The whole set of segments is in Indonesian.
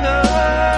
corner.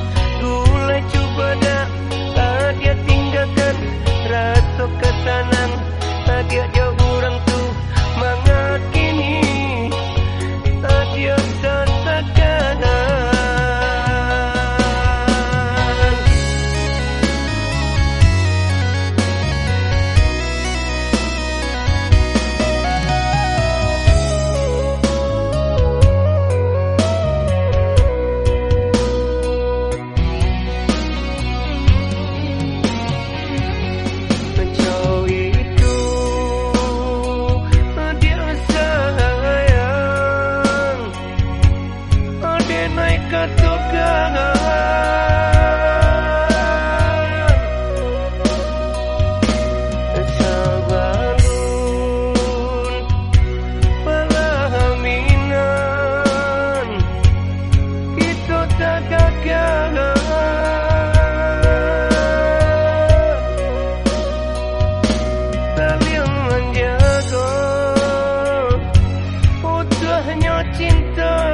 done.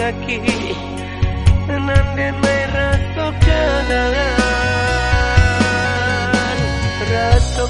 sakit Nanden may rato ka Rato